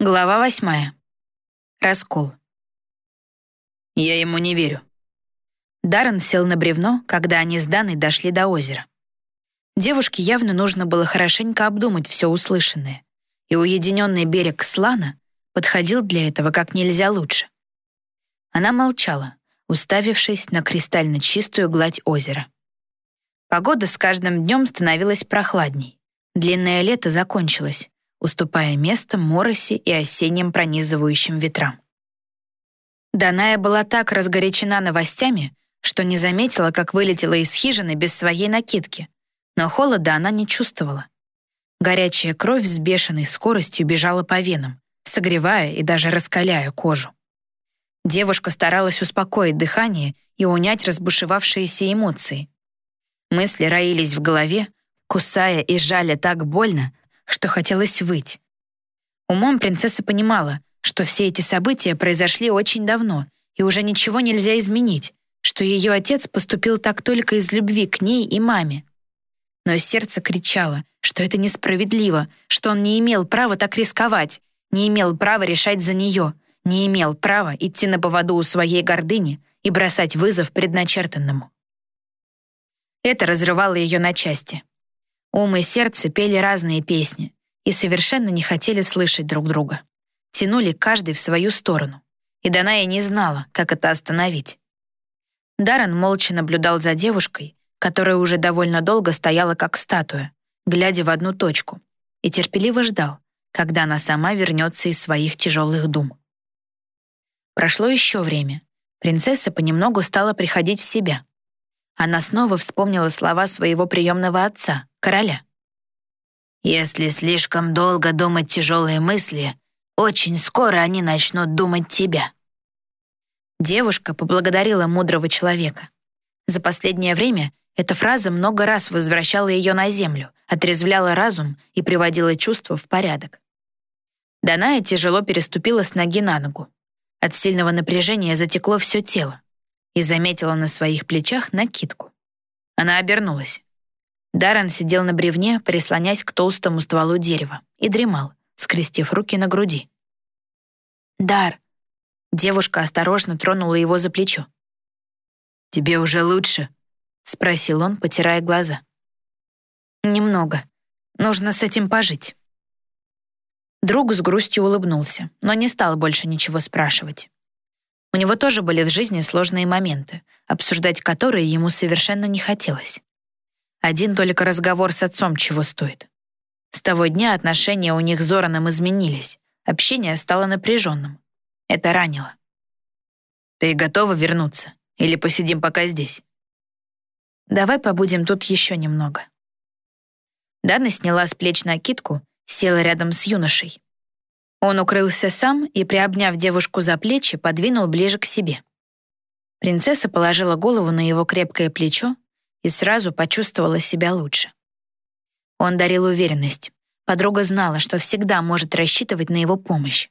Глава восьмая. Раскол. Я ему не верю. Даррен сел на бревно, когда они с Даной дошли до озера. Девушке явно нужно было хорошенько обдумать все услышанное, и уединенный берег Слана подходил для этого как нельзя лучше. Она молчала, уставившись на кристально чистую гладь озера. Погода с каждым днем становилась прохладней. Длинное лето закончилось, уступая место мороси и осенним пронизывающим ветрам. Даная была так разгорячена новостями, что не заметила, как вылетела из хижины без своей накидки, но холода она не чувствовала. Горячая кровь с бешеной скоростью бежала по венам, согревая и даже раскаляя кожу. Девушка старалась успокоить дыхание и унять разбушевавшиеся эмоции. Мысли роились в голове, кусая и жали так больно, что хотелось выть. Умом принцесса понимала, что все эти события произошли очень давно, и уже ничего нельзя изменить, что ее отец поступил так только из любви к ней и маме. Но сердце кричало, что это несправедливо, что он не имел права так рисковать, не имел права решать за нее, не имел права идти на поводу у своей гордыни и бросать вызов предначертанному. Это разрывало ее на части. Ум и сердце пели разные песни и совершенно не хотели слышать друг друга. Тянули каждый в свою сторону. И Даная не знала, как это остановить. Даррен молча наблюдал за девушкой, которая уже довольно долго стояла как статуя, глядя в одну точку, и терпеливо ждал, когда она сама вернется из своих тяжелых дум. Прошло еще время. Принцесса понемногу стала приходить в себя. Она снова вспомнила слова своего приемного отца, короля. «Если слишком долго думать тяжелые мысли, очень скоро они начнут думать тебя». Девушка поблагодарила мудрого человека. За последнее время эта фраза много раз возвращала ее на землю, отрезвляла разум и приводила чувства в порядок. Даная тяжело переступила с ноги на ногу. От сильного напряжения затекло все тело и заметила на своих плечах накидку. Она обернулась. Даррен сидел на бревне, прислонясь к толстому стволу дерева, и дремал, скрестив руки на груди. «Дар!» Девушка осторожно тронула его за плечо. «Тебе уже лучше?» — спросил он, потирая глаза. «Немного. Нужно с этим пожить». Друг с грустью улыбнулся, но не стал больше ничего спрашивать. У него тоже были в жизни сложные моменты, обсуждать которые ему совершенно не хотелось. Один только разговор с отцом чего стоит. С того дня отношения у них с Зораном изменились, общение стало напряженным. Это ранило. «Ты готова вернуться? Или посидим пока здесь?» «Давай побудем тут еще немного». Дана сняла с плеч накидку, села рядом с юношей. Он укрылся сам и, приобняв девушку за плечи, подвинул ближе к себе. Принцесса положила голову на его крепкое плечо и сразу почувствовала себя лучше. Он дарил уверенность. Подруга знала, что всегда может рассчитывать на его помощь.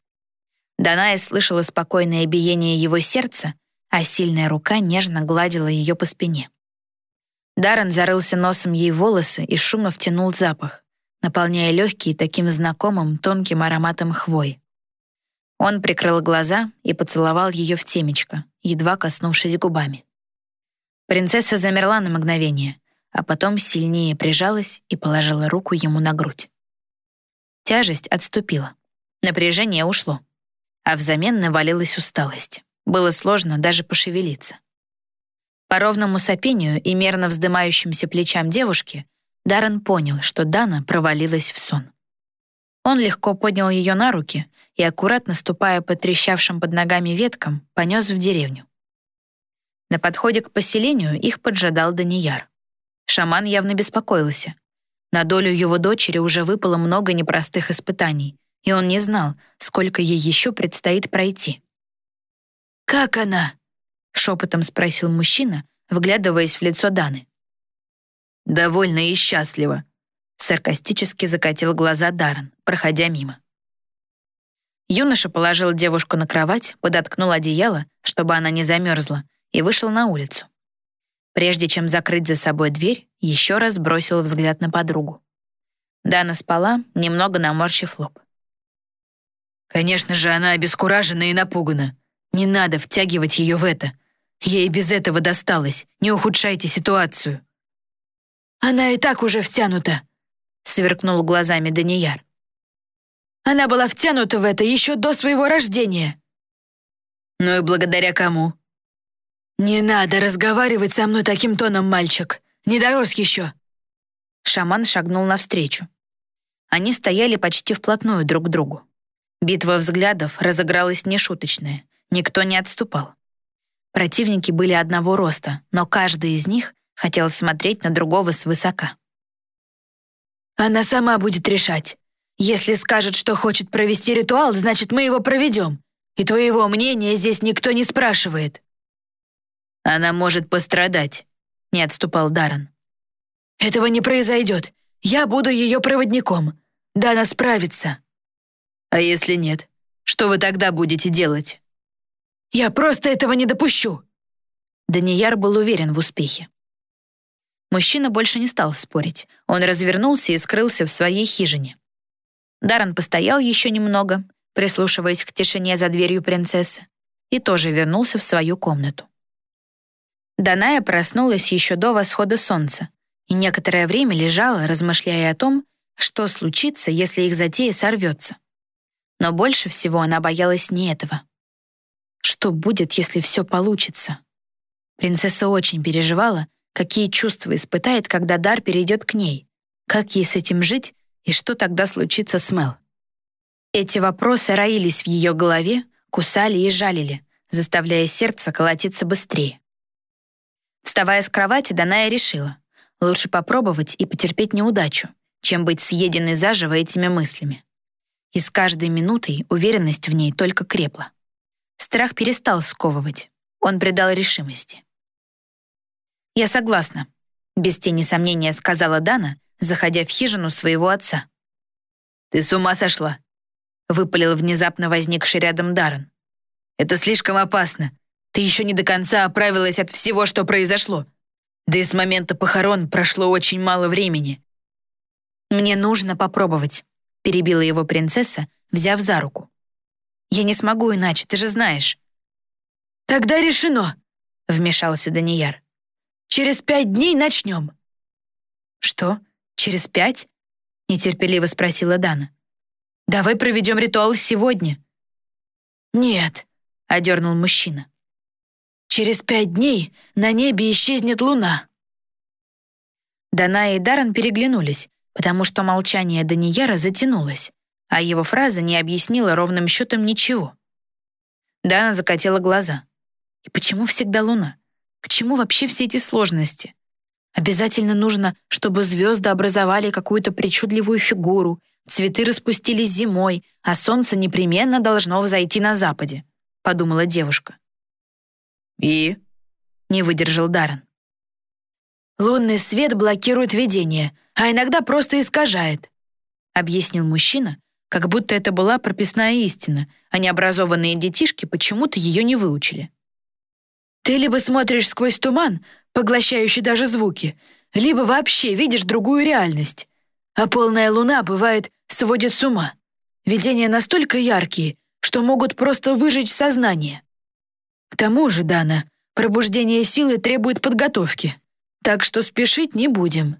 Даная слышала спокойное биение его сердца, а сильная рука нежно гладила ее по спине. Даррен зарылся носом ей волосы и шумно втянул запах наполняя легкие таким знакомым тонким ароматом хвой. Он прикрыл глаза и поцеловал ее в темечко, едва коснувшись губами. Принцесса замерла на мгновение, а потом сильнее прижалась и положила руку ему на грудь. Тяжесть отступила. Напряжение ушло. А взамен навалилась усталость. Было сложно даже пошевелиться. По ровному сопению и мерно вздымающимся плечам девушки Даррен понял, что Дана провалилась в сон. Он легко поднял ее на руки и, аккуратно ступая по трещавшим под ногами веткам, понес в деревню. На подходе к поселению их поджидал Данияр. Шаман явно беспокоился. На долю его дочери уже выпало много непростых испытаний, и он не знал, сколько ей еще предстоит пройти. «Как она?» — шепотом спросил мужчина, вглядываясь в лицо Даны. Довольно и счастливо», — саркастически закатил глаза Даррен, проходя мимо. Юноша положил девушку на кровать, подоткнул одеяло, чтобы она не замерзла, и вышел на улицу. Прежде чем закрыть за собой дверь, еще раз бросил взгляд на подругу. Дана спала, немного наморщив лоб. Конечно же, она обескуражена и напугана. Не надо втягивать ее в это. Ей без этого досталось. Не ухудшайте ситуацию. Она и так уже втянута, сверкнул глазами Данияр. Она была втянута в это еще до своего рождения. Ну и благодаря кому? Не надо разговаривать со мной таким тоном, мальчик. Не дорос еще. Шаман шагнул навстречу. Они стояли почти вплотную друг к другу. Битва взглядов разыгралась нешуточная. Никто не отступал. Противники были одного роста, но каждый из них хотел смотреть на другого свысока. «Она сама будет решать. Если скажет, что хочет провести ритуал, значит, мы его проведем. И твоего мнения здесь никто не спрашивает». «Она может пострадать», — не отступал Даррен. «Этого не произойдет. Я буду ее проводником. Да, она справится». «А если нет? Что вы тогда будете делать?» «Я просто этого не допущу!» Данияр был уверен в успехе. Мужчина больше не стал спорить. Он развернулся и скрылся в своей хижине. Даррен постоял еще немного, прислушиваясь к тишине за дверью принцессы, и тоже вернулся в свою комнату. Даная проснулась еще до восхода солнца и некоторое время лежала, размышляя о том, что случится, если их затея сорвется. Но больше всего она боялась не этого. Что будет, если все получится? Принцесса очень переживала, какие чувства испытает, когда дар перейдет к ней, как ей с этим жить и что тогда случится с Мел. Эти вопросы роились в ее голове, кусали и жалили, заставляя сердце колотиться быстрее. Вставая с кровати, Даная решила, лучше попробовать и потерпеть неудачу, чем быть съеденной заживо этими мыслями. И с каждой минутой уверенность в ней только крепла. Страх перестал сковывать. Он придал решимости. «Я согласна», — без тени сомнения сказала Дана, заходя в хижину своего отца. «Ты с ума сошла?» — выпалил внезапно возникший рядом Даррен. «Это слишком опасно. Ты еще не до конца оправилась от всего, что произошло. Да и с момента похорон прошло очень мало времени». «Мне нужно попробовать», перебила его принцесса, взяв за руку. «Я не смогу иначе, ты же знаешь». «Тогда решено», — вмешался Данияр. «Через пять дней начнем». «Что? Через пять?» — нетерпеливо спросила Дана. «Давай проведем ритуал сегодня». «Нет», — одернул мужчина. «Через пять дней на небе исчезнет луна». Дана и Даррен переглянулись, потому что молчание Данияра затянулось, а его фраза не объяснила ровным счетом ничего. Дана закатила глаза. И почему всегда луна? К чему вообще все эти сложности? Обязательно нужно, чтобы звезды образовали какую-то причудливую фигуру, цветы распустились зимой, а солнце непременно должно взойти на западе, подумала девушка. «И?» — не выдержал Даррен. «Лунный свет блокирует видение, а иногда просто искажает», — объяснил мужчина, как будто это была прописная истина, а необразованные детишки почему-то ее не выучили. «Ты либо смотришь сквозь туман, поглощающий даже звуки, либо вообще видишь другую реальность. А полная луна, бывает, сводит с ума. Видения настолько яркие, что могут просто выжечь сознание. К тому же, Дана, пробуждение силы требует подготовки, так что спешить не будем».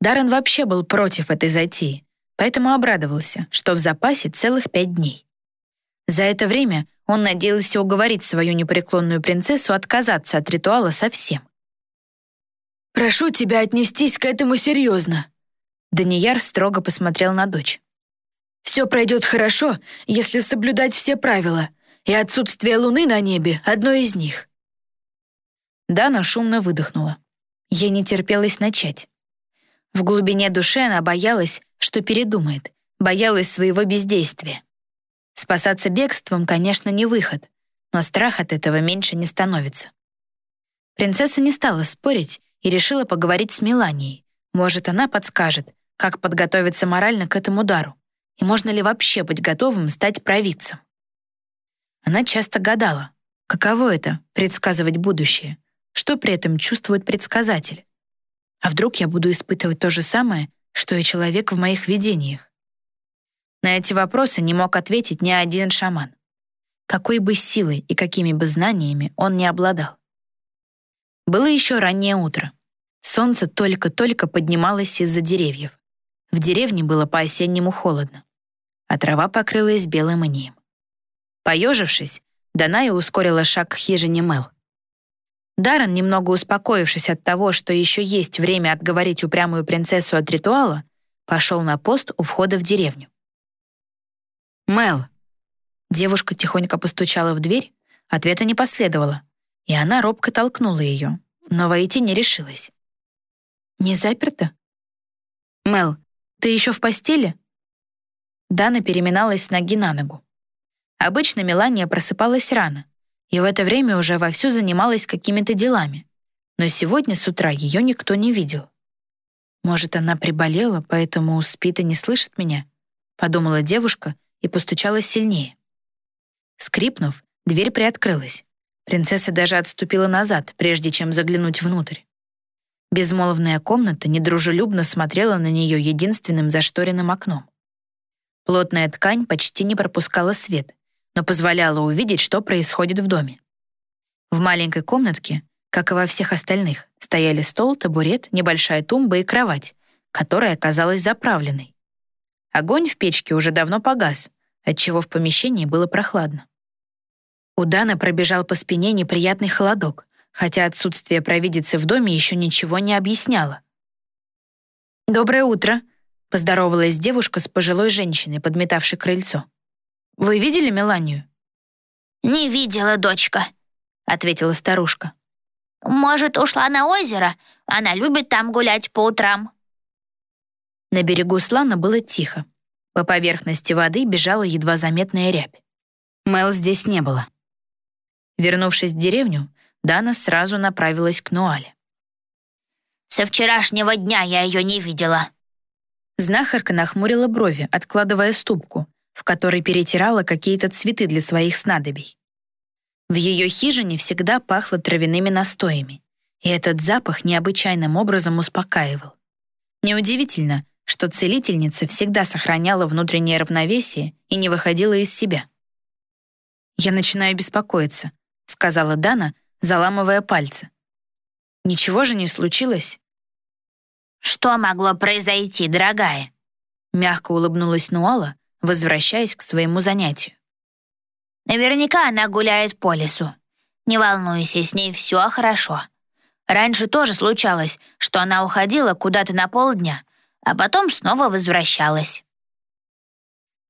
Даррен вообще был против этой затеи, поэтому обрадовался, что в запасе целых пять дней. За это время он надеялся уговорить свою непреклонную принцессу отказаться от ритуала совсем. «Прошу тебя отнестись к этому серьезно», Данияр строго посмотрел на дочь. «Все пройдет хорошо, если соблюдать все правила, и отсутствие луны на небе — одно из них». Дана шумно выдохнула. Ей не терпелось начать. В глубине души она боялась, что передумает, боялась своего бездействия. Спасаться бегством, конечно, не выход, но страх от этого меньше не становится. Принцесса не стала спорить и решила поговорить с Меланией. Может, она подскажет, как подготовиться морально к этому удару, и можно ли вообще быть готовым стать провидцем. Она часто гадала, каково это — предсказывать будущее, что при этом чувствует предсказатель. А вдруг я буду испытывать то же самое, что и человек в моих видениях? На эти вопросы не мог ответить ни один шаман. Какой бы силой и какими бы знаниями он не обладал. Было еще раннее утро. Солнце только-только поднималось из-за деревьев. В деревне было по-осеннему холодно, а трава покрылась белым инеем. Поежившись, Даная ускорила шаг к хижине Мел. Даррен, немного успокоившись от того, что еще есть время отговорить упрямую принцессу от ритуала, пошел на пост у входа в деревню. «Мел». Девушка тихонько постучала в дверь, ответа не последовало, и она робко толкнула ее, но войти не решилась. «Не заперто?» «Мел, ты еще в постели?» Дана переминалась с ноги на ногу. Обычно Мелания просыпалась рано, и в это время уже вовсю занималась какими-то делами. Но сегодня с утра ее никто не видел. «Может, она приболела, поэтому спит и не слышит меня?» — подумала девушка и постучала сильнее. Скрипнув, дверь приоткрылась. Принцесса даже отступила назад, прежде чем заглянуть внутрь. Безмолвная комната недружелюбно смотрела на нее единственным зашторенным окном. Плотная ткань почти не пропускала свет, но позволяла увидеть, что происходит в доме. В маленькой комнатке, как и во всех остальных, стояли стол, табурет, небольшая тумба и кровать, которая оказалась заправленной. Огонь в печке уже давно погас, отчего в помещении было прохладно. У Дана пробежал по спине неприятный холодок, хотя отсутствие провидицы в доме еще ничего не объясняло. «Доброе утро», — поздоровалась девушка с пожилой женщиной, подметавшей крыльцо. Вы видели Меланию?» «Не видела, дочка», — ответила старушка. «Может, ушла на озеро? Она любит там гулять по утрам». На берегу Слана было тихо. По поверхности воды бежала едва заметная рябь. Мел здесь не было. Вернувшись в деревню, Дана сразу направилась к Нуале. «Со вчерашнего дня я ее не видела». Знахарка нахмурила брови, откладывая ступку, в которой перетирала какие-то цветы для своих снадобий. В ее хижине всегда пахло травяными настоями, и этот запах необычайным образом успокаивал. Неудивительно, что целительница всегда сохраняла внутреннее равновесие и не выходила из себя. «Я начинаю беспокоиться», — сказала Дана, заламывая пальцы. «Ничего же не случилось?» «Что могло произойти, дорогая?» Мягко улыбнулась Нуала, возвращаясь к своему занятию. «Наверняка она гуляет по лесу. Не волнуйся, с ней все хорошо. Раньше тоже случалось, что она уходила куда-то на полдня, а потом снова возвращалась».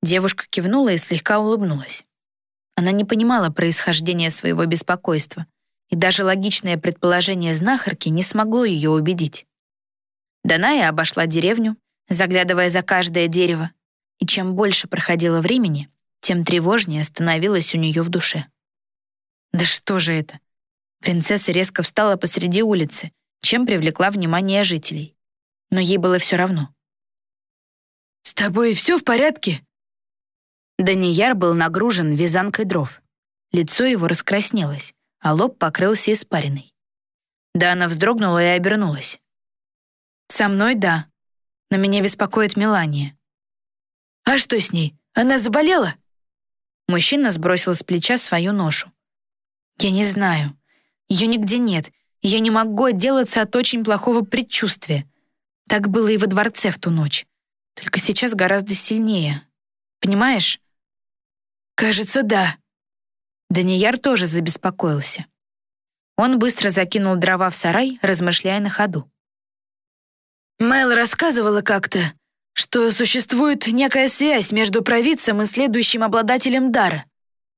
Девушка кивнула и слегка улыбнулась. Она не понимала происхождения своего беспокойства, и даже логичное предположение знахарки не смогло ее убедить. Даная обошла деревню, заглядывая за каждое дерево, и чем больше проходило времени, тем тревожнее становилось у нее в душе. Да что же это? Принцесса резко встала посреди улицы, чем привлекла внимание жителей. Но ей было все равно. «С тобой все в порядке?» Данияр был нагружен вязанкой дров. Лицо его раскраснелось, а лоб покрылся испариной. Да она вздрогнула и обернулась. «Со мной — да, но меня беспокоит Мелания. «А что с ней? Она заболела?» Мужчина сбросил с плеча свою ношу. «Я не знаю. Ее нигде нет. Я не могу отделаться от очень плохого предчувствия. Так было и во дворце в ту ночь. Только сейчас гораздо сильнее. Понимаешь?» «Кажется, да». Данияр тоже забеспокоился. Он быстро закинул дрова в сарай, размышляя на ходу. Мэл рассказывала как-то, что существует некая связь между провидцем и следующим обладателем дара»,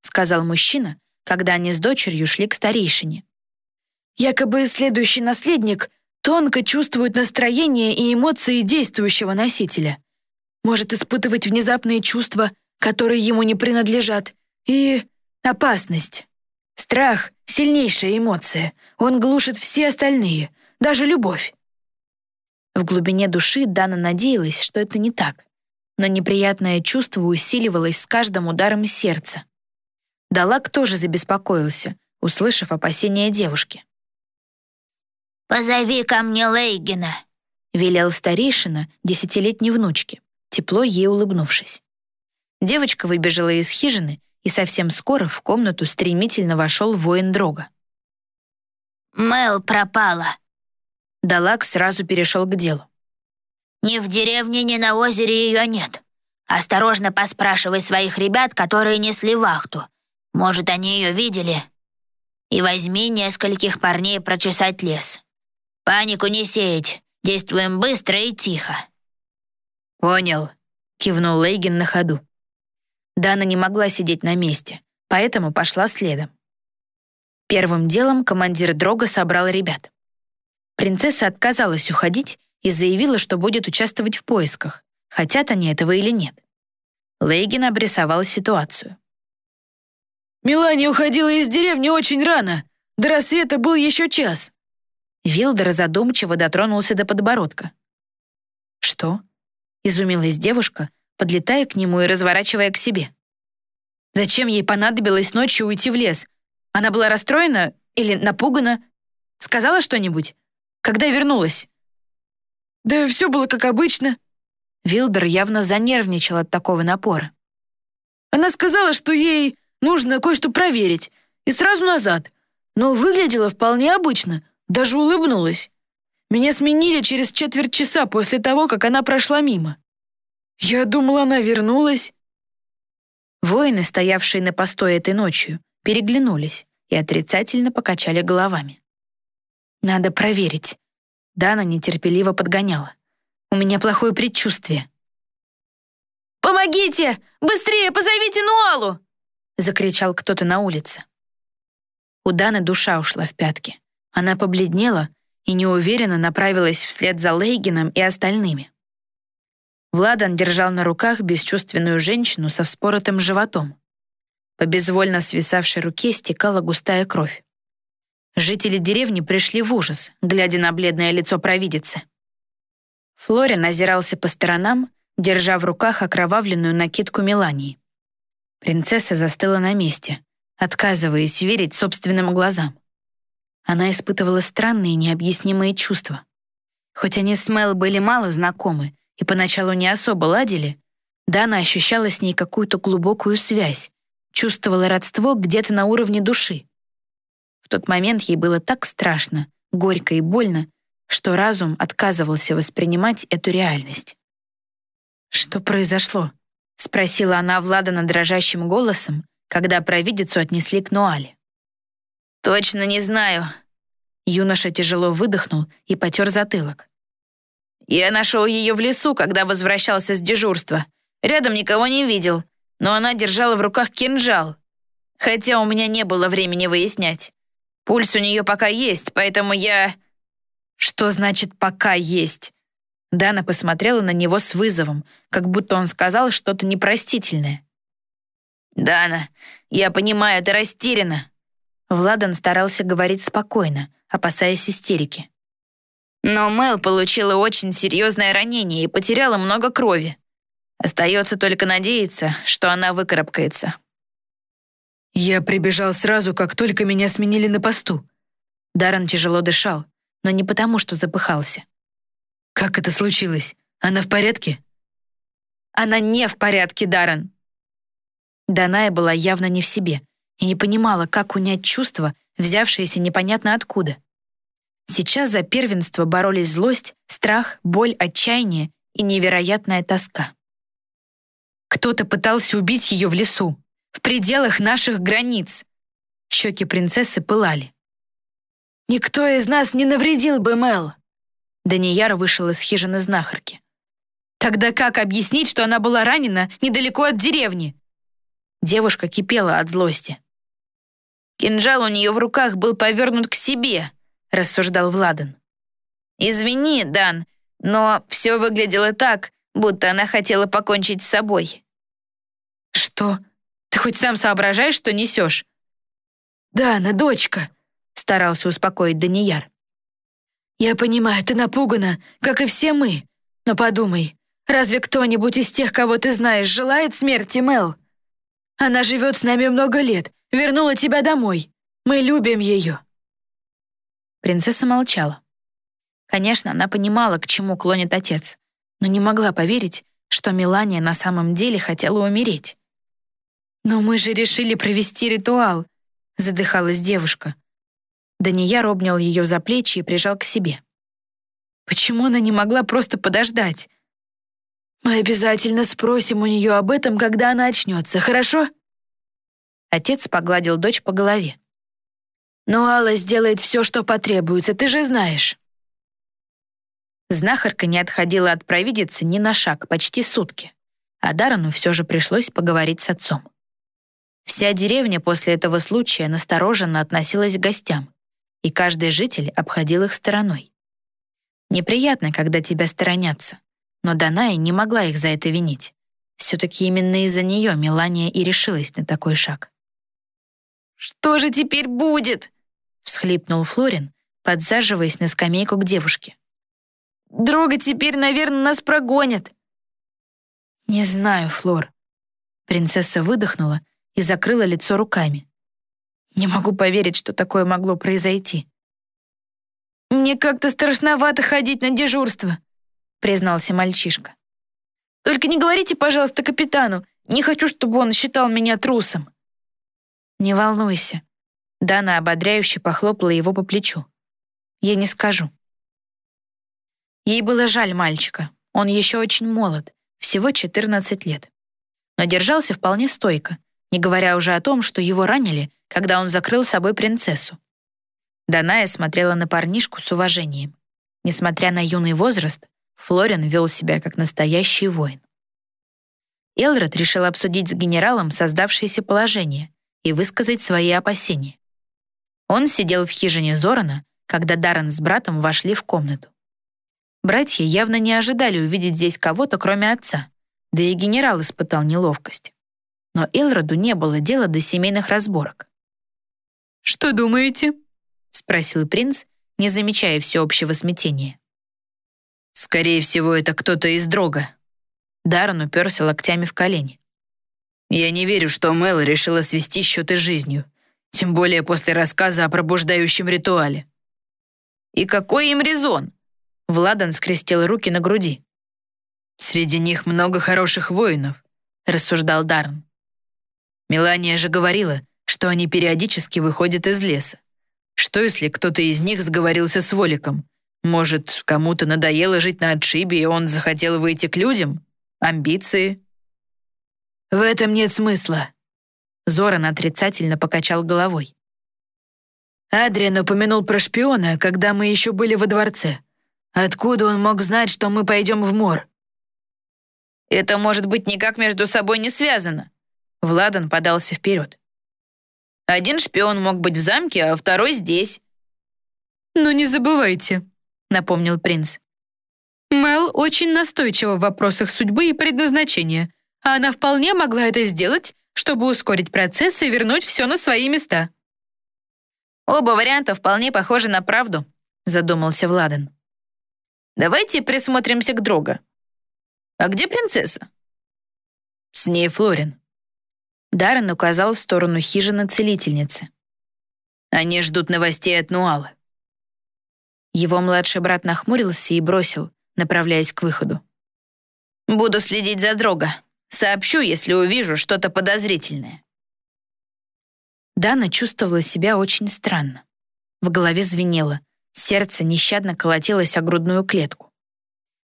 сказал мужчина, когда они с дочерью шли к старейшине. «Якобы следующий наследник тонко чувствует настроение и эмоции действующего носителя, может испытывать внезапные чувства, которые ему не принадлежат, и опасность. Страх — сильнейшая эмоция, он глушит все остальные, даже любовь. В глубине души Дана надеялась, что это не так, но неприятное чувство усиливалось с каждым ударом сердца. Далак тоже забеспокоился, услышав опасения девушки. «Позови ко мне Лейгина», — велел старейшина десятилетней внучке, тепло ей улыбнувшись. Девочка выбежала из хижины, и совсем скоро в комнату стремительно вошел воин Дрога. «Мэл пропала». Далак сразу перешел к делу. «Ни в деревне, ни на озере ее нет. Осторожно поспрашивай своих ребят, которые несли вахту. Может, они ее видели. И возьми нескольких парней прочесать лес. Панику не сеять. Действуем быстро и тихо». «Понял», — кивнул Лейген на ходу. Дана не могла сидеть на месте, поэтому пошла следом. Первым делом командир Дрога собрал ребят. Принцесса отказалась уходить и заявила, что будет участвовать в поисках, хотят они этого или нет. Лейген обрисовал ситуацию. «Мелания уходила из деревни очень рано. До рассвета был еще час». Вилдер задумчиво дотронулся до подбородка. «Что?» — изумилась девушка, подлетая к нему и разворачивая к себе. Зачем ей понадобилось ночью уйти в лес? Она была расстроена или напугана? Сказала что-нибудь? Когда вернулась? Да все было как обычно. Вилбер явно занервничал от такого напора. Она сказала, что ей нужно кое-что проверить, и сразу назад. Но выглядела вполне обычно, даже улыбнулась. Меня сменили через четверть часа после того, как она прошла мимо. «Я думала, она вернулась». Воины, стоявшие на постой этой ночью, переглянулись и отрицательно покачали головами. «Надо проверить». Дана нетерпеливо подгоняла. «У меня плохое предчувствие». «Помогите! Быстрее позовите Нуалу!» закричал кто-то на улице. У Даны душа ушла в пятки. Она побледнела и неуверенно направилась вслед за Лейгином и остальными. Владан держал на руках бесчувственную женщину со вспоротым животом. По безвольно свисавшей руке стекала густая кровь. Жители деревни пришли в ужас, глядя на бледное лицо провидицы. Флорин озирался по сторонам, держа в руках окровавленную накидку Мелании. Принцесса застыла на месте, отказываясь верить собственным глазам. Она испытывала странные необъяснимые чувства. Хоть они с Мел были мало знакомы, и поначалу не особо ладили, Дана ощущала с ней какую-то глубокую связь, чувствовала родство где-то на уровне души. В тот момент ей было так страшно, горько и больно, что разум отказывался воспринимать эту реальность. «Что произошло?» — спросила она Владана дрожащим голосом, когда провидицу отнесли к Нуале. «Точно не знаю». Юноша тяжело выдохнул и потер затылок. Я нашел ее в лесу, когда возвращался с дежурства. Рядом никого не видел, но она держала в руках кинжал. Хотя у меня не было времени выяснять. Пульс у нее пока есть, поэтому я... Что значит «пока есть»? Дана посмотрела на него с вызовом, как будто он сказал что-то непростительное. «Дана, я понимаю, ты растеряна». Владан старался говорить спокойно, опасаясь истерики. Но Мэл получила очень серьезное ранение и потеряла много крови. Остается только надеяться, что она выкарабкается. Я прибежал сразу, как только меня сменили на посту. Даррен тяжело дышал, но не потому, что запыхался. Как это случилось? Она в порядке? Она не в порядке, Даррен. Даная была явно не в себе и не понимала, как унять чувства, взявшиеся непонятно откуда. Сейчас за первенство боролись злость, страх, боль, отчаяние и невероятная тоска. Кто-то пытался убить ее в лесу, в пределах наших границ. Щеки принцессы пылали. «Никто из нас не навредил бы Мел!» Данияр вышел из хижины знахарки. «Тогда как объяснить, что она была ранена недалеко от деревни?» Девушка кипела от злости. Кинжал у нее в руках был повернут к себе, — рассуждал Владан. «Извини, Дан, но все выглядело так, будто она хотела покончить с собой». «Что? Ты хоть сам соображаешь, что несешь?» «Дана, дочка», — старался успокоить Данияр. «Я понимаю, ты напугана, как и все мы. Но подумай, разве кто-нибудь из тех, кого ты знаешь, желает смерти Мел? Она живет с нами много лет, вернула тебя домой. Мы любим ее. Принцесса молчала. Конечно, она понимала, к чему клонит отец, но не могла поверить, что Мелания на самом деле хотела умереть. «Но мы же решили провести ритуал», — задыхалась девушка. Данияр обнял ее за плечи и прижал к себе. Почему она не могла просто подождать? «Мы обязательно спросим у нее об этом, когда она очнется, хорошо?» Отец погладил дочь по голове. «Но Алла сделает все, что потребуется, ты же знаешь». Знахарка не отходила от провидицы ни на шаг, почти сутки. А Дарану все же пришлось поговорить с отцом. Вся деревня после этого случая настороженно относилась к гостям, и каждый житель обходил их стороной. Неприятно, когда тебя сторонятся, но Даная не могла их за это винить. Все-таки именно из-за нее Мелания и решилась на такой шаг. «Что же теперь будет?» — всхлипнул Флорин, подсаживаясь на скамейку к девушке. «Дрога теперь, наверное, нас прогонят». «Не знаю, Флор». Принцесса выдохнула и закрыла лицо руками. Не могу поверить, что такое могло произойти. «Мне как-то страшновато ходить на дежурство», — признался мальчишка. «Только не говорите, пожалуйста, капитану. Не хочу, чтобы он считал меня трусом». «Не волнуйся». Дана ободряюще похлопала его по плечу. «Я не скажу». Ей было жаль мальчика. Он еще очень молод, всего 14 лет. Но держался вполне стойко, не говоря уже о том, что его ранили, когда он закрыл собой принцессу. Даная смотрела на парнишку с уважением. Несмотря на юный возраст, Флорин вел себя как настоящий воин. Элрод решил обсудить с генералом создавшееся положение и высказать свои опасения. Он сидел в хижине Зорана, когда Даррен с братом вошли в комнату. Братья явно не ожидали увидеть здесь кого-то, кроме отца, да и генерал испытал неловкость но Элроду не было дела до семейных разборок. «Что думаете?» — спросил принц, не замечая всеобщего смятения. «Скорее всего, это кто-то из Дрога». Даррен уперся локтями в колени. «Я не верю, что Мэл решила свести счеты с жизнью, тем более после рассказа о пробуждающем ритуале». «И какой им резон?» Владан скрестил руки на груди. «Среди них много хороших воинов», — рассуждал Дарн. Мелания же говорила, что они периодически выходят из леса. Что если кто-то из них сговорился с Воликом? Может, кому-то надоело жить на отшибе, и он захотел выйти к людям? Амбиции? В этом нет смысла. Зоран отрицательно покачал головой. Адриан упомянул про шпиона, когда мы еще были во дворце. Откуда он мог знать, что мы пойдем в мор? Это может быть никак между собой не связано, Владан подался вперед. «Один шпион мог быть в замке, а второй здесь». «Но не забывайте», — напомнил принц. «Мел очень настойчива в вопросах судьбы и предназначения, а она вполне могла это сделать, чтобы ускорить процесс и вернуть все на свои места». «Оба варианта вполне похожи на правду», — задумался Владан. «Давайте присмотримся к Дрога. А где принцесса?» «С ней Флорин», Даррен указал в сторону хижины целительницы. «Они ждут новостей от Нуала». Его младший брат нахмурился и бросил, направляясь к выходу. «Буду следить за Дрога. Сообщу, если увижу что-то подозрительное». Дана чувствовала себя очень странно. В голове звенело, сердце нещадно колотилось о грудную клетку.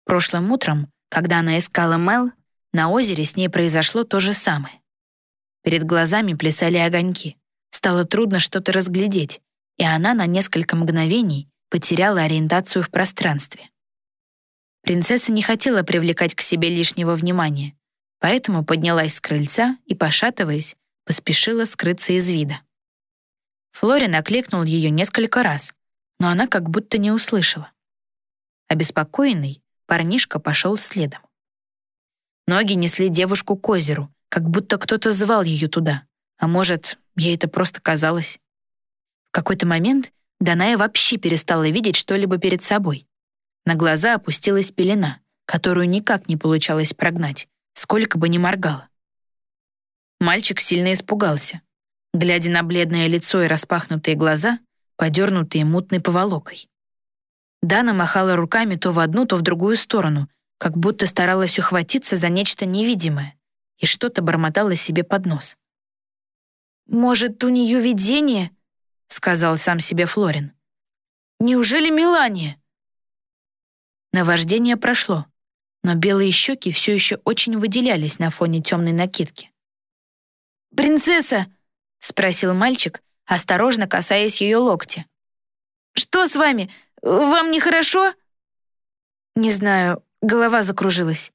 Прошлым утром, когда она искала Мел, на озере с ней произошло то же самое. Перед глазами плясали огоньки. Стало трудно что-то разглядеть, и она на несколько мгновений потеряла ориентацию в пространстве. Принцесса не хотела привлекать к себе лишнего внимания, поэтому поднялась с крыльца и, пошатываясь, поспешила скрыться из вида. Флорин окликнул ее несколько раз, но она как будто не услышала. Обеспокоенный, парнишка пошел следом. Ноги несли девушку к озеру, как будто кто-то звал ее туда. А может, ей это просто казалось. В какой-то момент Даная вообще перестала видеть что-либо перед собой. На глаза опустилась пелена, которую никак не получалось прогнать, сколько бы ни моргала. Мальчик сильно испугался, глядя на бледное лицо и распахнутые глаза, подернутые мутной поволокой. Дана махала руками то в одну, то в другую сторону, как будто старалась ухватиться за нечто невидимое и что-то бормотала себе под нос. «Может, у нее видение?» — сказал сам себе Флорин. «Неужели Мелания?» Наваждение прошло, но белые щеки все еще очень выделялись на фоне темной накидки. «Принцесса!» — спросил мальчик, осторожно касаясь ее локтя. «Что с вами? Вам нехорошо?» «Не знаю, голова закружилась».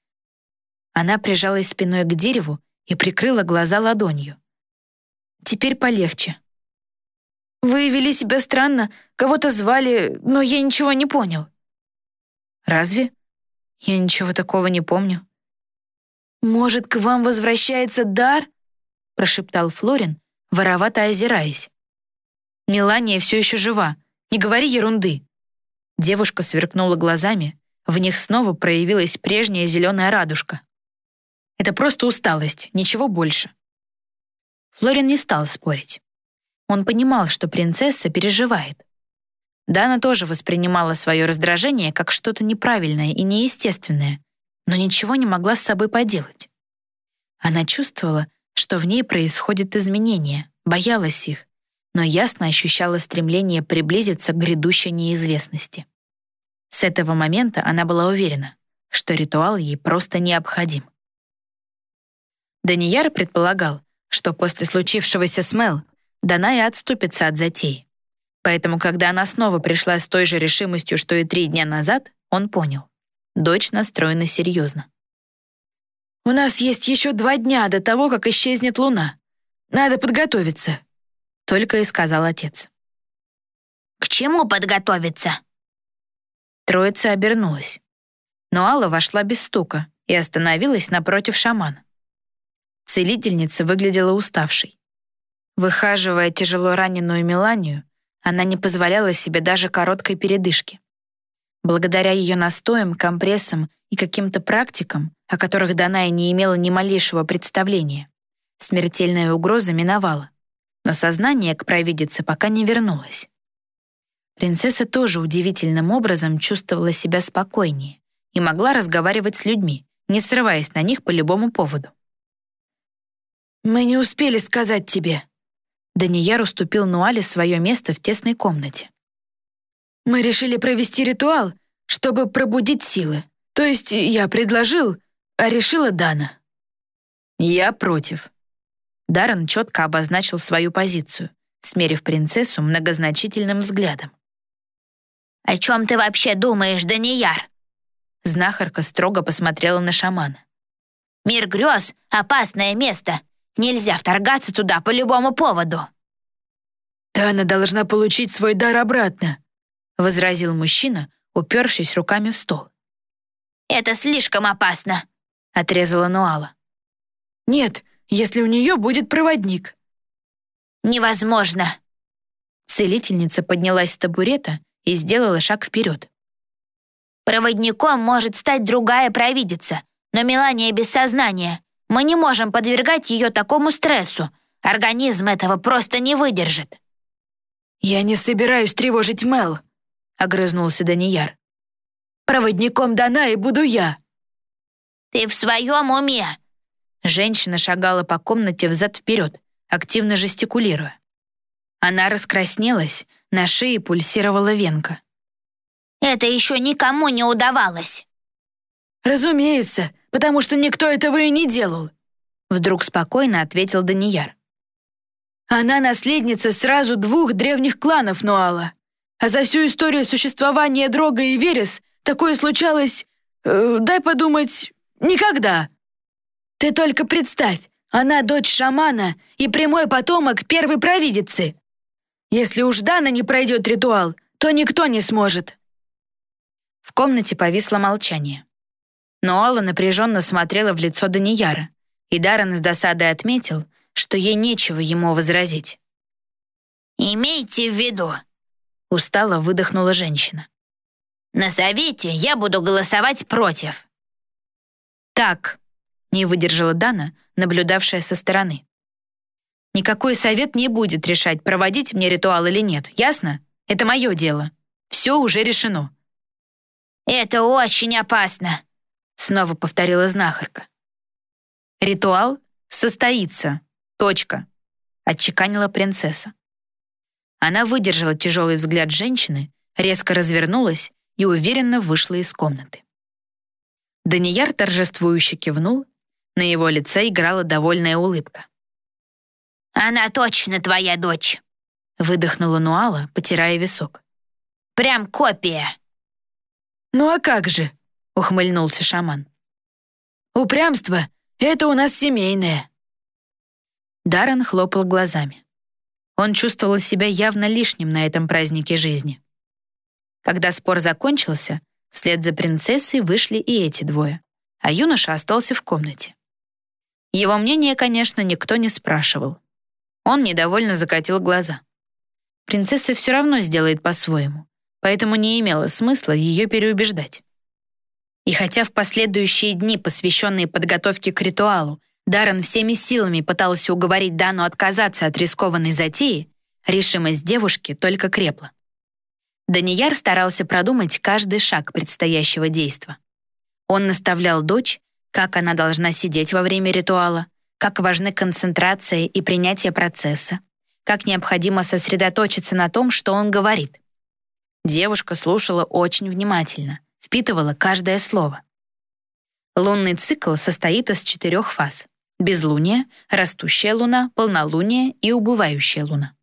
Она прижалась спиной к дереву и прикрыла глаза ладонью. Теперь полегче. «Вы вели себя странно, кого-то звали, но я ничего не понял». «Разве? Я ничего такого не помню». «Может, к вам возвращается дар?» прошептал Флорин, воровато озираясь. «Мелания все еще жива. Не говори ерунды». Девушка сверкнула глазами, в них снова проявилась прежняя зеленая радужка. «Это просто усталость, ничего больше». Флорин не стал спорить. Он понимал, что принцесса переживает. Дана тоже воспринимала свое раздражение как что-то неправильное и неестественное, но ничего не могла с собой поделать. Она чувствовала, что в ней происходят изменения, боялась их, но ясно ощущала стремление приблизиться к грядущей неизвестности. С этого момента она была уверена, что ритуал ей просто необходим. Данияр предполагал, что после случившегося с Мел Даная отступится от затеи. Поэтому, когда она снова пришла с той же решимостью, что и три дня назад, он понял. Дочь настроена серьезно. «У нас есть еще два дня до того, как исчезнет луна. Надо подготовиться», — только и сказал отец. «К чему подготовиться?» Троица обернулась. Но Алла вошла без стука и остановилась напротив шамана. Целительница выглядела уставшей. Выхаживая тяжело раненую Меланию, она не позволяла себе даже короткой передышки. Благодаря ее настоям, компрессам и каким-то практикам, о которых Даная не имела ни малейшего представления, смертельная угроза миновала, но сознание к провидице пока не вернулось. Принцесса тоже удивительным образом чувствовала себя спокойнее и могла разговаривать с людьми, не срываясь на них по любому поводу. «Мы не успели сказать тебе». Данияр уступил Нуале свое место в тесной комнате. Мы решили провести ритуал, чтобы пробудить силы. То есть я предложил, а решила Дана. Я против. Даррен четко обозначил свою позицию, смерив принцессу многозначительным взглядом. «О чем ты вообще думаешь, Данияр?» Знахарка строго посмотрела на шамана. «Мир грез — опасное место. Нельзя вторгаться туда по любому поводу». «Дана должна получить свой дар обратно», возразил мужчина, упершись руками в стол. «Это слишком опасно», — отрезала Нуала. «Нет, если у нее будет проводник». «Невозможно». Целительница поднялась с табурета и сделала шаг вперед. «Проводником может стать другая провидица, но Мелания без сознания. Мы не можем подвергать ее такому стрессу. Организм этого просто не выдержит». «Я не собираюсь тревожить Мел», огрызнулся Данияр. «Проводником Данаи буду я». «Ты в своем уме?» Женщина шагала по комнате взад-вперед, активно жестикулируя. Она раскраснелась, на шее пульсировала венка. «Это еще никому не удавалось». «Разумеется, потому что никто этого и не делал», вдруг спокойно ответил Данияр. «Она наследница сразу двух древних кланов Нуала. А за всю историю существования Дрога и Верес такое случалось, э, дай подумать, никогда. Ты только представь, она дочь шамана и прямой потомок первой провидицы. Если уж Дана не пройдет ритуал, то никто не сможет. В комнате повисло молчание. Но Алла напряженно смотрела в лицо Данияра, и Даррен с досадой отметил, что ей нечего ему возразить. «Имейте в виду, Устало выдохнула женщина. «На совете я буду голосовать против». «Так», — не выдержала Дана, наблюдавшая со стороны. «Никакой совет не будет решать, проводить мне ритуал или нет, ясно? Это мое дело. Все уже решено». «Это очень опасно», — снова повторила знахарка. Ритуал состоится. Точка, отчеканила принцесса. Она выдержала тяжелый взгляд женщины, резко развернулась и уверенно вышла из комнаты. Данияр торжествующе кивнул, на его лице играла довольная улыбка. «Она точно твоя дочь», — выдохнула Нуала, потирая висок. «Прям копия». «Ну а как же?» — ухмыльнулся шаман. «Упрямство — это у нас семейное». Даррен хлопал глазами. Он чувствовал себя явно лишним на этом празднике жизни. Когда спор закончился, вслед за принцессой вышли и эти двое, а юноша остался в комнате. Его мнение, конечно, никто не спрашивал. Он недовольно закатил глаза. Принцесса все равно сделает по-своему, поэтому не имело смысла ее переубеждать. И хотя в последующие дни, посвященные подготовке к ритуалу, Даррен всеми силами пытался уговорить Дану отказаться от рискованной затеи, решимость девушки только крепла. Данияр старался продумать каждый шаг предстоящего действа. Он наставлял дочь, как она должна сидеть во время ритуала, как важны концентрация и принятие процесса, как необходимо сосредоточиться на том, что он говорит. Девушка слушала очень внимательно, впитывала каждое слово. Лунный цикл состоит из четырех фаз — безлуние, растущая луна, полнолуние и убывающая луна.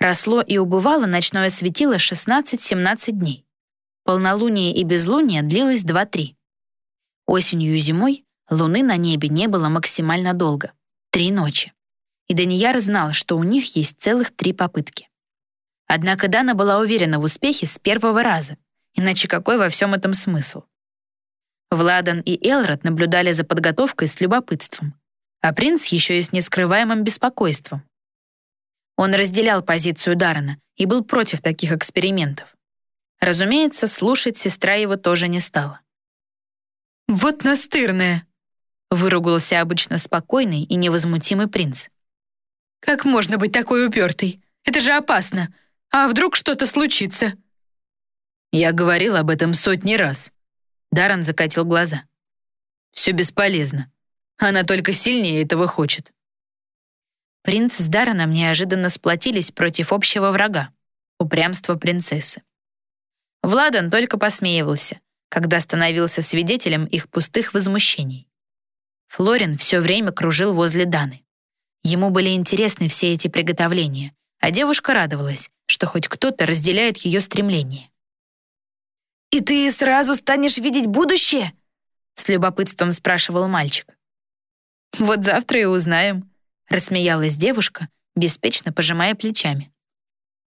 Росло и убывало ночное светило 16-17 дней. Полнолуние и безлуние длилось 2-3. Осенью и зимой луны на небе не было максимально долго — три ночи. И Данияр знал, что у них есть целых три попытки. Однако Дана была уверена в успехе с первого раза, иначе какой во всем этом смысл? Владан и Элрод наблюдали за подготовкой с любопытством, а принц еще и с нескрываемым беспокойством. Он разделял позицию Даррена и был против таких экспериментов. Разумеется, слушать сестра его тоже не стала. «Вот настырная!» — выругался обычно спокойный и невозмутимый принц. «Как можно быть такой упертой? Это же опасно. А вдруг что-то случится?» «Я говорил об этом сотни раз». Даррен закатил глаза. «Все бесполезно. Она только сильнее этого хочет». Принц с Дарреном неожиданно сплотились против общего врага — упрямства принцессы. Владан только посмеивался, когда становился свидетелем их пустых возмущений. Флорин все время кружил возле Даны. Ему были интересны все эти приготовления, а девушка радовалась, что хоть кто-то разделяет ее стремление. «И ты сразу станешь видеть будущее?» — с любопытством спрашивал мальчик. «Вот завтра и узнаем», Рассмеялась девушка, беспечно пожимая плечами.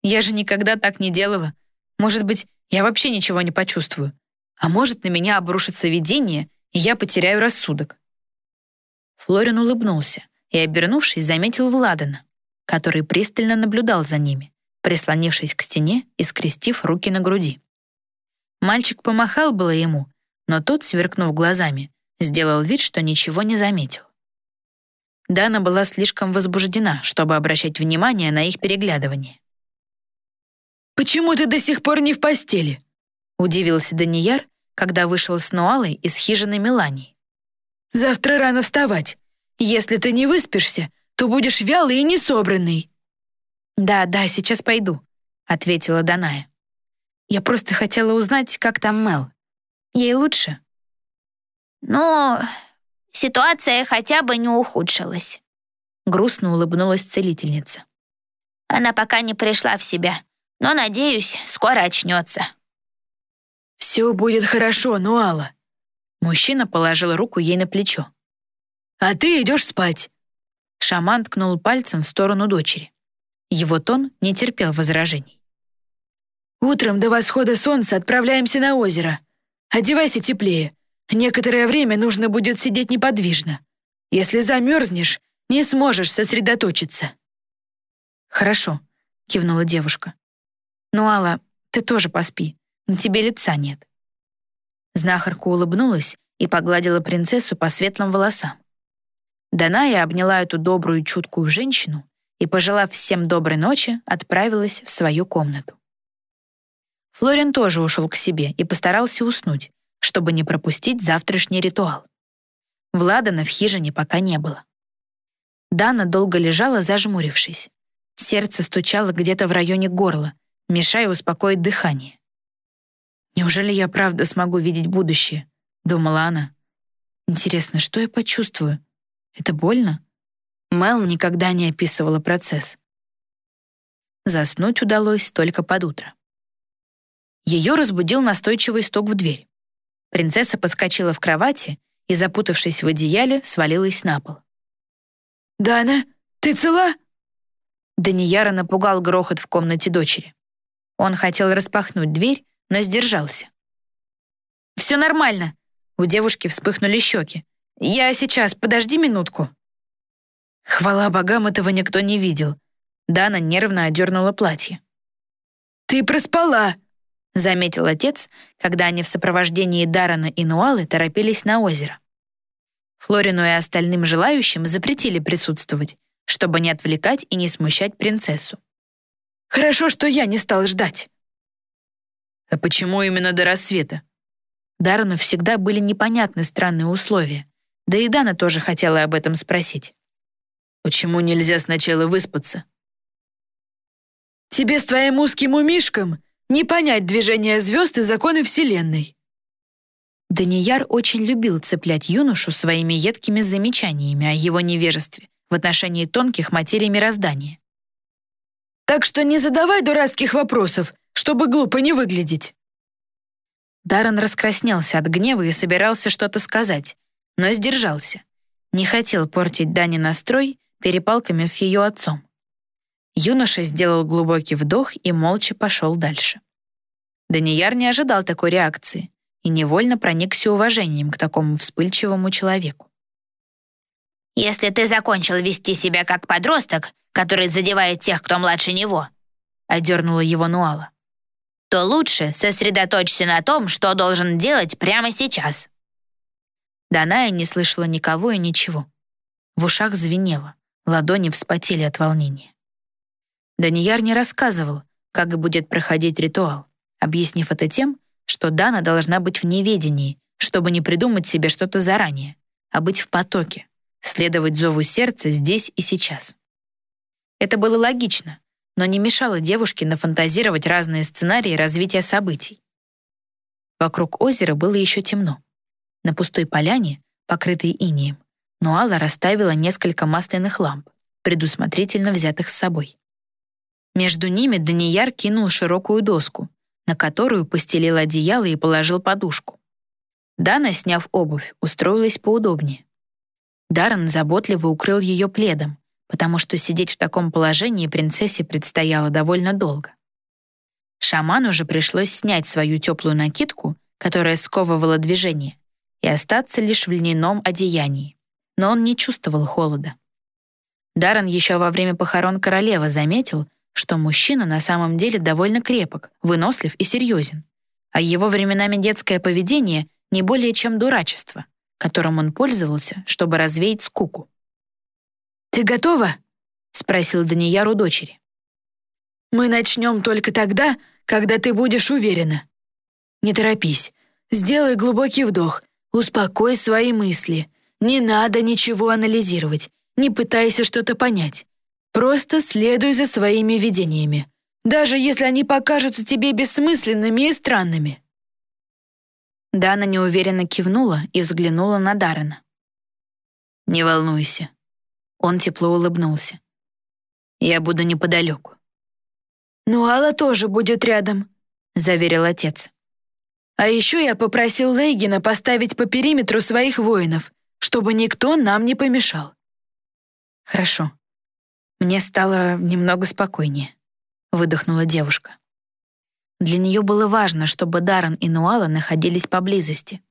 «Я же никогда так не делала. Может быть, я вообще ничего не почувствую. А может, на меня обрушится видение, и я потеряю рассудок». Флорин улыбнулся и, обернувшись, заметил Владана, который пристально наблюдал за ними, прислонившись к стене и скрестив руки на груди. Мальчик помахал было ему, но тот, сверкнув глазами, сделал вид, что ничего не заметил. Дана была слишком возбуждена, чтобы обращать внимание на их переглядывание. «Почему ты до сих пор не в постели?» — удивился Данияр, когда вышел с Нуалой из хижины Мелании. «Завтра рано вставать. Если ты не выспишься, то будешь вялый и несобранный». «Да, да, сейчас пойду», — ответила Даная. «Я просто хотела узнать, как там Мел. Ей лучше?» «Ну, ситуация хотя бы не ухудшилась. Грустно улыбнулась целительница. Она пока не пришла в себя, но, надеюсь, скоро очнется. «Все будет хорошо, Нуала». Мужчина положил руку ей на плечо. «А ты идешь спать». Шаман ткнул пальцем в сторону дочери. Его тон не терпел возражений. «Утром до восхода солнца отправляемся на озеро. Одевайся теплее. Некоторое время нужно будет сидеть неподвижно. Если замерзнешь, не сможешь сосредоточиться». «Хорошо», — кивнула девушка. «Ну, Алла, ты тоже поспи, на тебе лица нет». Знахарка улыбнулась и погладила принцессу по светлым волосам. Даная обняла эту добрую чуткую женщину и, пожелав всем доброй ночи, отправилась в свою комнату. Флорин тоже ушел к себе и постарался уснуть, чтобы не пропустить завтрашний ритуал. Владана в хижине пока не было. Дана долго лежала, зажмурившись. Сердце стучало где-то в районе горла, мешая успокоить дыхание. «Неужели я правда смогу видеть будущее?» — думала она. «Интересно, что я почувствую? Это больно?» Мел никогда не описывала процесс. Заснуть удалось только под утро. Ее разбудил настойчивый стук в дверь. Принцесса подскочила в кровати и, запутавшись в одеяле, свалилась на пол. «Дана, ты цела?» Данияра напугал грохот в комнате дочери. Он хотел распахнуть дверь, но сдержался. «Все нормально!» У девушки вспыхнули щеки. «Я сейчас, подожди минутку». Хвала богам, этого никто не видел. Дана нервно одернула платье. «Ты проспала!» Заметил отец, когда они в сопровождении Дарана и Нуалы торопились на озеро. Флорину и остальным желающим запретили присутствовать, чтобы не отвлекать и не смущать принцессу. «Хорошо, что я не стал ждать». «А почему именно до рассвета?» Дарану всегда были непонятны странные условия, да и Дана тоже хотела об этом спросить. «Почему нельзя сначала выспаться?» «Тебе с твоим узким умишком не понять движения звезд и законы Вселенной. Данияр очень любил цеплять юношу своими едкими замечаниями о его невежестве в отношении тонких материй мироздания. «Так что не задавай дурацких вопросов, чтобы глупо не выглядеть». Даррен раскраснелся от гнева и собирался что-то сказать, но сдержался. Не хотел портить Дане настрой перепалками с ее отцом. Юноша сделал глубокий вдох и молча пошел дальше. Данияр не ожидал такой реакции и невольно проникся уважением к такому вспыльчивому человеку. «Если ты закончил вести себя как подросток, который задевает тех, кто младше него», — одернула его Нуала, «то лучше сосредоточься на том, что должен делать прямо сейчас». Даная не слышала никого и ничего. В ушах звенело, ладони вспотели от волнения. Данияр не рассказывал, как будет проходить ритуал, объяснив это тем, что Дана должна быть в неведении, чтобы не придумать себе что-то заранее, а быть в потоке, следовать зову сердца здесь и сейчас. Это было логично, но не мешало девушке нафантазировать разные сценарии развития событий. Вокруг озера было еще темно. На пустой поляне, покрытой инеем, Нуала расставила несколько масляных ламп, предусмотрительно взятых с собой. Между ними Данияр кинул широкую доску, на которую постелил одеяло и положил подушку. Дана, сняв обувь, устроилась поудобнее. Даррен заботливо укрыл ее пледом, потому что сидеть в таком положении принцессе предстояло довольно долго. Шаману же пришлось снять свою теплую накидку, которая сковывала движение, и остаться лишь в льняном одеянии. Но он не чувствовал холода. Даррен еще во время похорон королевы заметил, что мужчина на самом деле довольно крепок, вынослив и серьезен, а его временами детское поведение не более чем дурачество, которым он пользовался, чтобы развеять скуку. «Ты готова?» — спросил Данияр у дочери. «Мы начнем только тогда, когда ты будешь уверена. Не торопись, сделай глубокий вдох, успокой свои мысли. Не надо ничего анализировать, не пытайся что-то понять. Просто следуй за своими видениями, даже если они покажутся тебе бессмысленными и странными». Дана неуверенно кивнула и взглянула на Даррена. «Не волнуйся». Он тепло улыбнулся. «Я буду неподалеку». «Ну, Алла тоже будет рядом», — заверил отец. «А еще я попросил Лейгина поставить по периметру своих воинов, чтобы никто нам не помешал». «Хорошо», мне стало немного спокойнее, выдохнула девушка. Для нее было важно, чтобы Даррен и Нуала находились поблизости.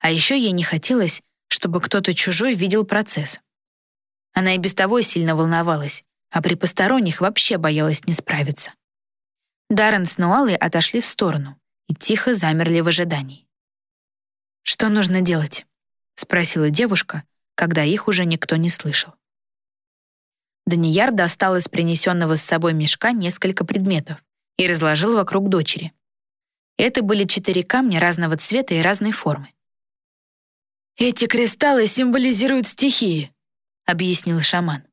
А еще ей не хотелось, чтобы кто-то чужой видел процесс. Она и без того сильно волновалась, а при посторонних вообще боялась не справиться. Даррен с Нуалой отошли в сторону и тихо замерли в ожидании. «Что нужно делать?» — спросила девушка, когда их уже никто не слышал. Данияр достал из принесенного с собой мешка несколько предметов и разложил вокруг дочери. Это были четыре камня разного цвета и разной формы. «Эти кристаллы символизируют стихии», — объяснил шаман.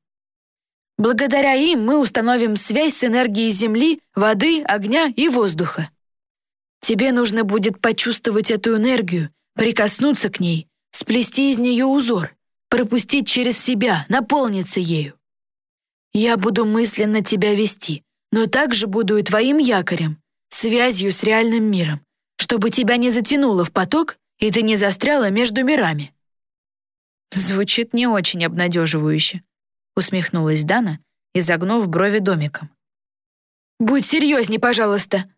«Благодаря им мы установим связь с энергией земли, воды, огня и воздуха. Тебе нужно будет почувствовать эту энергию, прикоснуться к ней, сплести из нее узор, пропустить через себя, наполниться ею. Я буду мысленно тебя вести, но также буду и твоим якорем, связью с реальным миром, чтобы тебя не затянуло в поток и ты не застряла между мирами». «Звучит не очень обнадеживающе», — усмехнулась Дана, изогнув брови домиком. «Будь серьезней, пожалуйста».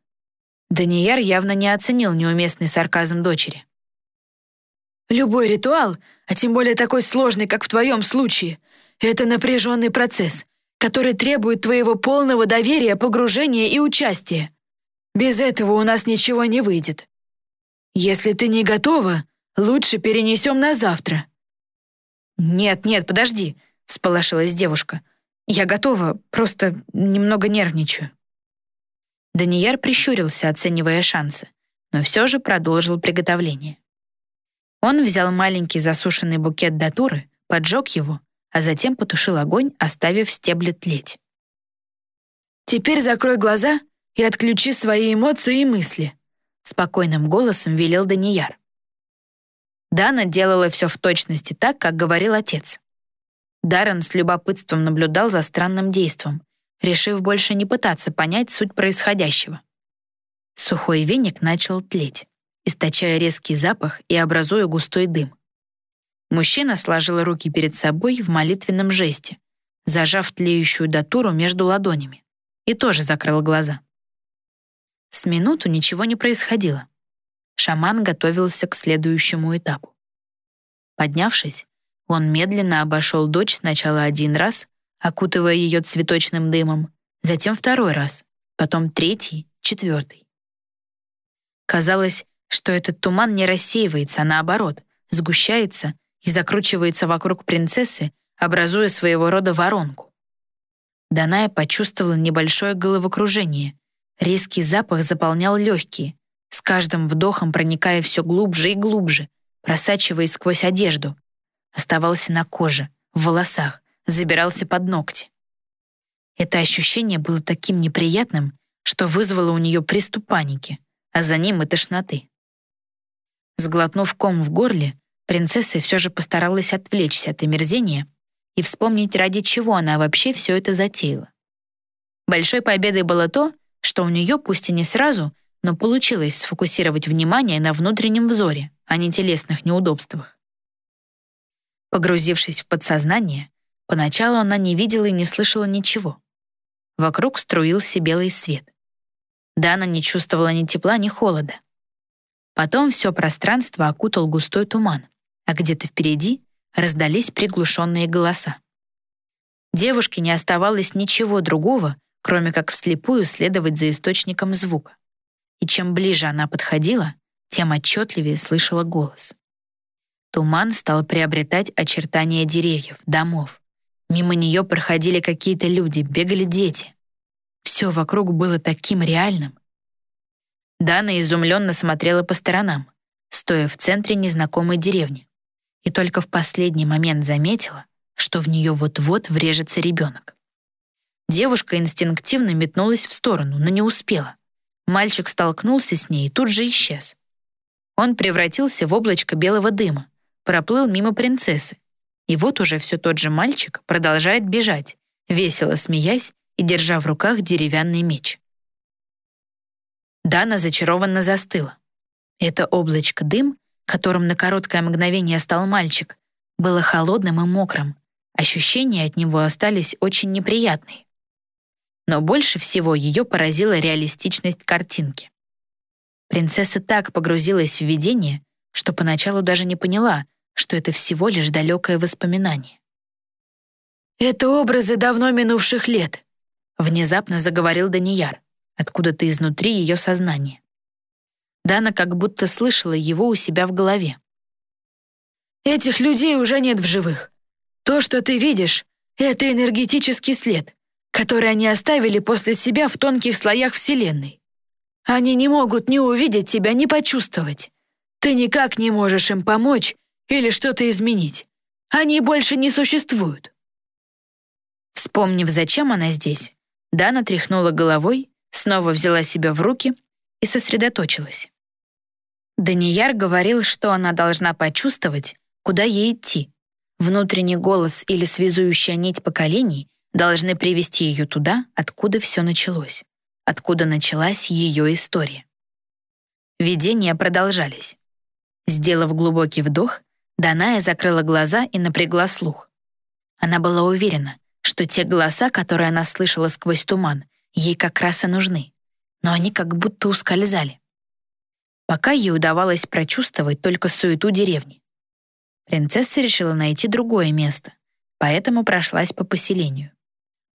Данияр явно не оценил неуместный сарказм дочери. «Любой ритуал, а тем более такой сложный, как в твоем случае, это напряженный процесс, который требует твоего полного доверия, погружения и участия. Без этого у нас ничего не выйдет. Если ты не готова, лучше перенесем на завтра». «Нет, нет, подожди», — всполошилась девушка. «Я готова, просто немного нервничаю». Данияр прищурился, оценивая шансы, но все же продолжил приготовление. Он взял маленький засушенный букет датуры, поджег его, а затем потушил огонь, оставив стебли тлеть. «Теперь закрой глаза и отключи свои эмоции и мысли», спокойным голосом велел Данияр. Дана делала все в точности так, как говорил отец. Даррен с любопытством наблюдал за странным действом, решив больше не пытаться понять суть происходящего. Сухой веник начал тлеть, источая резкий запах и образуя густой дым. Мужчина сложил руки перед собой в молитвенном жесте, зажав тлеющую датуру между ладонями, и тоже закрыл глаза. С минуту ничего не происходило. Шаман готовился к следующему этапу. Поднявшись, он медленно обошел дочь сначала один раз, окутывая ее цветочным дымом, затем второй раз, потом третий, четвертый. Казалось, что этот туман не рассеивается, а наоборот, сгущается и закручивается вокруг принцессы, образуя своего рода воронку. Даная почувствовала небольшое головокружение, Резкий запах заполнял легкие, с каждым вдохом проникая все глубже и глубже, просачиваясь сквозь одежду. Оставался на коже, в волосах, забирался под ногти. Это ощущение было таким неприятным, что вызвало у нее приступ паники, а за ним и тошноты. Сглотнув ком в горле, принцесса все же постаралась отвлечься от омерзения и вспомнить, ради чего она вообще все это затеяла. Большой победой было то, что у нее, пусть и не сразу, но получилось сфокусировать внимание на внутреннем взоре, а не телесных неудобствах. Погрузившись в подсознание, поначалу она не видела и не слышала ничего. Вокруг струился белый свет. Дана не чувствовала ни тепла, ни холода. Потом все пространство окутал густой туман, а где-то впереди раздались приглушенные голоса. Девушке не оставалось ничего другого, кроме как вслепую следовать за источником звука. И чем ближе она подходила, тем отчетливее слышала голос. Туман стал приобретать очертания деревьев, домов. Мимо нее проходили какие-то люди, бегали дети. Все вокруг было таким реальным. Дана изумленно смотрела по сторонам, стоя в центре незнакомой деревни, и только в последний момент заметила, что в нее вот-вот врежется ребенок. Девушка инстинктивно метнулась в сторону, но не успела. Мальчик столкнулся с ней и тут же исчез. Он превратился в облачко белого дыма, проплыл мимо принцессы. И вот уже все тот же мальчик продолжает бежать, весело смеясь и держа в руках деревянный меч. Дана зачарованно застыла. Это облачко дым, которым на короткое мгновение стал мальчик, было холодным и мокрым. Ощущения от него остались очень неприятные но больше всего ее поразила реалистичность картинки. Принцесса так погрузилась в видение, что поначалу даже не поняла, что это всего лишь далекое воспоминание. «Это образы давно минувших лет», — внезапно заговорил Данияр, откуда-то изнутри ее сознания. Дана как будто слышала его у себя в голове. «Этих людей уже нет в живых. То, что ты видишь, — это энергетический след который они оставили после себя в тонких слоях Вселенной. Они не могут ни увидеть тебя, ни почувствовать. Ты никак не можешь им помочь или что-то изменить. Они больше не существуют». Вспомнив, зачем она здесь, Дана тряхнула головой, снова взяла себя в руки и сосредоточилась. Данияр говорил, что она должна почувствовать, куда ей идти. Внутренний голос или связующая нить поколений должны привести ее туда, откуда все началось, откуда началась ее история. Видения продолжались. Сделав глубокий вдох, Даная закрыла глаза и напрягла слух. Она была уверена, что те голоса, которые она слышала сквозь туман, ей как раз и нужны, но они как будто ускользали. Пока ей удавалось прочувствовать только суету деревни. Принцесса решила найти другое место, поэтому прошлась по поселению.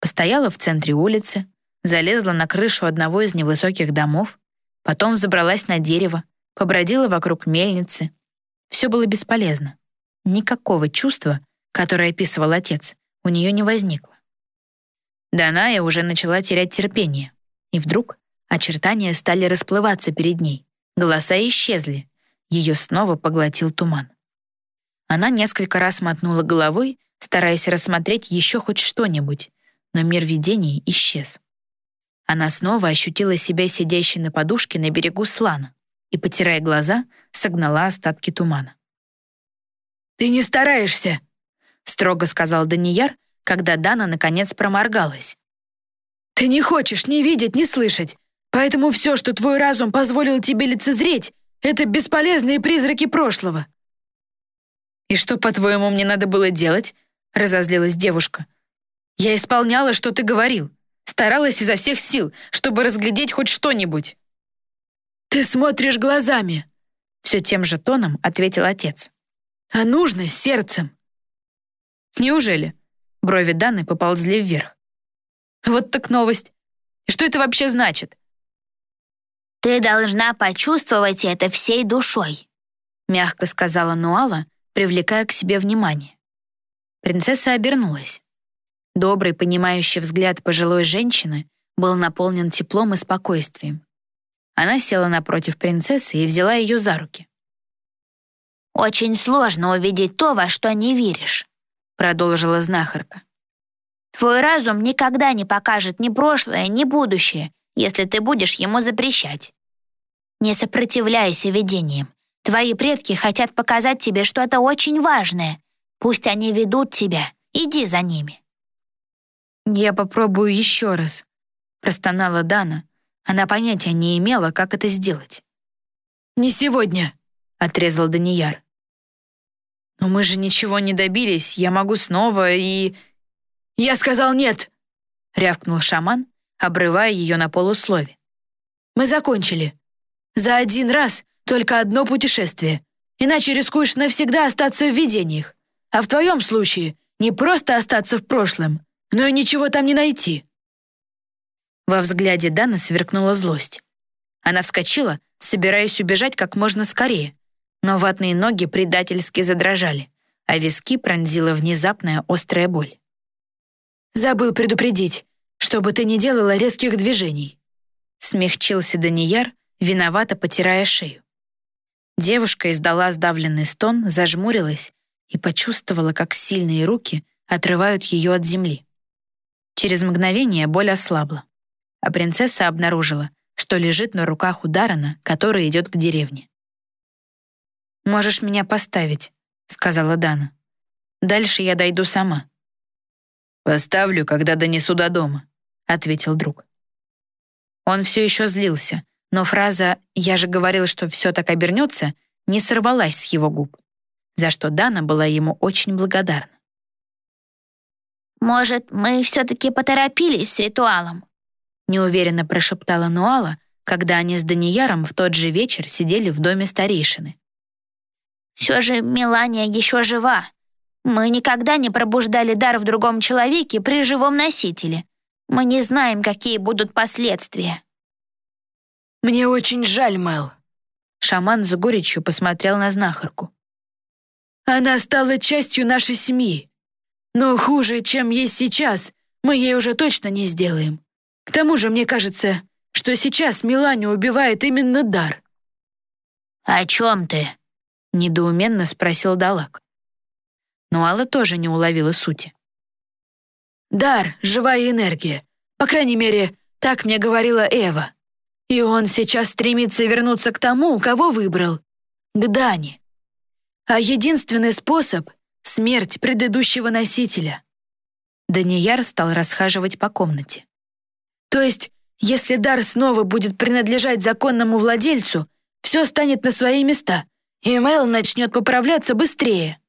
Постояла в центре улицы, залезла на крышу одного из невысоких домов, потом забралась на дерево, побродила вокруг мельницы. Все было бесполезно. Никакого чувства, которое описывал отец, у нее не возникло. Даная уже начала терять терпение, и вдруг очертания стали расплываться перед ней, голоса исчезли, ее снова поглотил туман. Она несколько раз мотнула головой, стараясь рассмотреть еще хоть что-нибудь, но мир видений исчез. Она снова ощутила себя сидящей на подушке на берегу слана и, потирая глаза, согнала остатки тумана. «Ты не стараешься!» — строго сказал Данияр, когда Дана наконец проморгалась. «Ты не хочешь ни видеть, ни слышать, поэтому все, что твой разум позволил тебе лицезреть, это бесполезные призраки прошлого». «И что, по-твоему, мне надо было делать?» — разозлилась девушка. «Я исполняла, что ты говорил. Старалась изо всех сил, чтобы разглядеть хоть что-нибудь». «Ты смотришь глазами», — все тем же тоном ответил отец. «А нужно сердцем». «Неужели?» Брови Даны поползли вверх. «Вот так новость. И что это вообще значит?» «Ты должна почувствовать это всей душой», мягко сказала Нуала, привлекая к себе внимание. Принцесса обернулась. Добрый, понимающий взгляд пожилой женщины был наполнен теплом и спокойствием. Она села напротив принцессы и взяла ее за руки. «Очень сложно увидеть то, во что не веришь», продолжила знахарка. «Твой разум никогда не покажет ни прошлое, ни будущее, если ты будешь ему запрещать. Не сопротивляйся видениям. Твои предки хотят показать тебе что-то очень важное. Пусть они ведут тебя. Иди за ними». «Я попробую еще раз», — простонала Дана. Она понятия не имела, как это сделать. «Не сегодня», — отрезал Данияр. «Но мы же ничего не добились, я могу снова и...» «Я сказал нет!» — рявкнул шаман, обрывая ее на полуслове. «Мы закончили. За один раз только одно путешествие, иначе рискуешь навсегда остаться в видениях. А в твоем случае не просто остаться в прошлом, но и ничего там не найти». Во взгляде Даны сверкнула злость. Она вскочила, собираясь убежать как можно скорее, но ватные ноги предательски задрожали, а виски пронзила внезапная острая боль. «Забыл предупредить, чтобы ты не делала резких движений», смягчился Данияр, виновато потирая шею. Девушка издала сдавленный стон, зажмурилась и почувствовала, как сильные руки отрывают ее от земли. Через мгновение боль ослабла а принцесса обнаружила, что лежит на руках у Дарана, который идет к деревне. «Можешь меня поставить», — сказала Дана. «Дальше я дойду сама». «Поставлю, когда донесу до дома», — ответил друг. Он все еще злился, но фраза «я же говорил, что все так обернется» не сорвалась с его губ, за что Дана была ему очень благодарна. «Может, мы все-таки поторопились с ритуалом?» неуверенно прошептала Нуала, когда они с Данияром в тот же вечер сидели в доме старейшины. «Все же Мелания еще жива. Мы никогда не пробуждали дар в другом человеке при живом носителе. Мы не знаем, какие будут последствия». «Мне очень жаль, Мэл». Шаман с горечью посмотрел на знахарку. «Она стала частью нашей семьи. Но хуже, чем есть сейчас, мы ей уже точно не сделаем. К тому же, мне кажется, что сейчас Милане убивает именно дар. «О чем ты?» — недоуменно спросил Далак. Но Алла тоже не уловила сути. «Дар — живая энергия. По крайней мере, так мне говорила Эва. И он сейчас стремится вернуться к тому, кого выбрал. К Дане. А единственный способ — смерть предыдущего носителя». Данияр стал расхаживать по комнате. «То есть, если дар снова будет принадлежать законному владельцу, все станет на свои места, и Мэл начнет поправляться быстрее».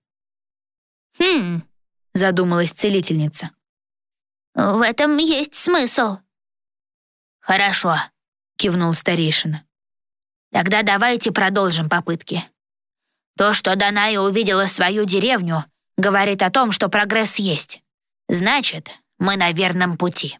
«Хм», — задумалась целительница. «В этом есть смысл». «Хорошо», — кивнул старейшина. «Тогда давайте продолжим попытки. То, что Даная увидела свою деревню, говорит о том, что прогресс есть. Значит, мы на верном пути».